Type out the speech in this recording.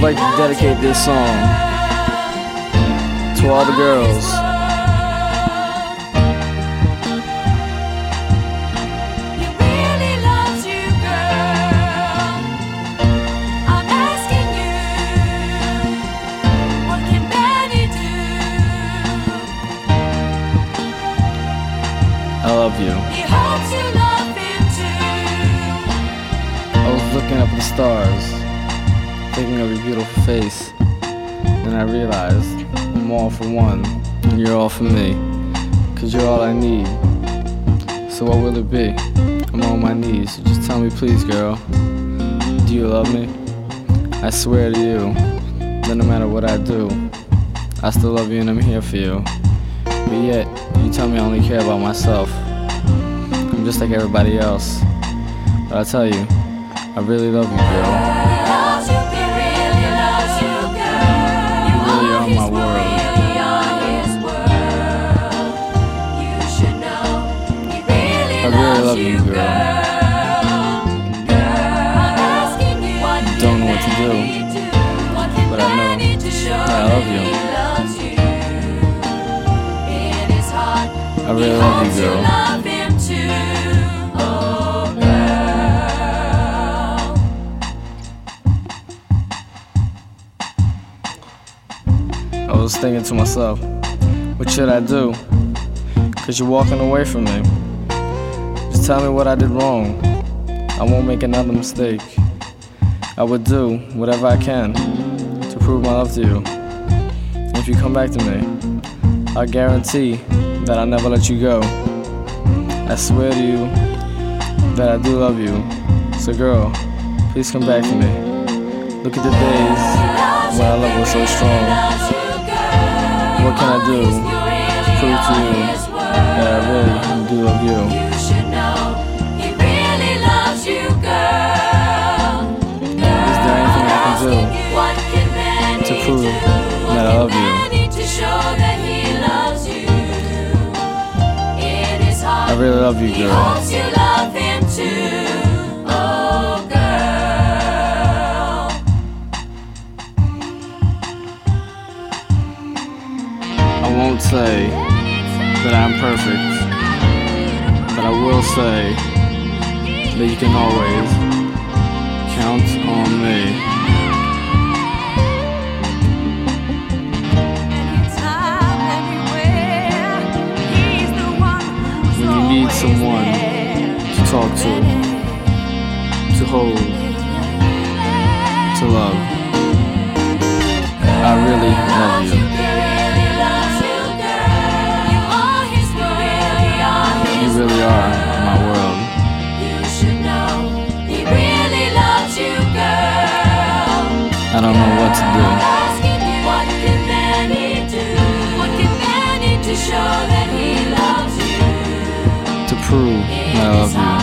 like to dedicate this song to all the girls. He really loves you, girl. I'm asking you, what can Benny do? I love you. He hopes you love him too. I was looking up at the stars, thinking of your beautiful face. Then I realized I'm all for one, and you're all for me. Cause you're all I need. So what will it be? I'm on my knees, so just tell me please, girl. Do you love me? I swear to you that no matter what I do, I still love you and I'm here for you. But yet, you tell me I only care about myself. I'm just like everybody else. But I tell you, I really love you, girl. I really love you, girl. Don't know what to do, but I know I love you. I really love you, girl. I was thinking to myself, what should I do? Cause you're walking away from me. Tell me what I did wrong. I won't make another mistake. I would do whatever I can to prove my love to you. If you come back to me, I guarantee that I'll never let you go. I swear to you that I do love you. So, girl, please come back to me. Look at the days when our love was so strong. What can I do to prove to you that I really do love you? That I love you? Benny to show that he loves you. In his heart, I really love you, girl. love too. Oh, girl. I won't say that I'm perfect, but I will say that you can always count on me. Someone to talk to, to hold, to love, I really love you. You really are my world. I don't know what to do. What can Benny do? What can Benny to show that he that I love you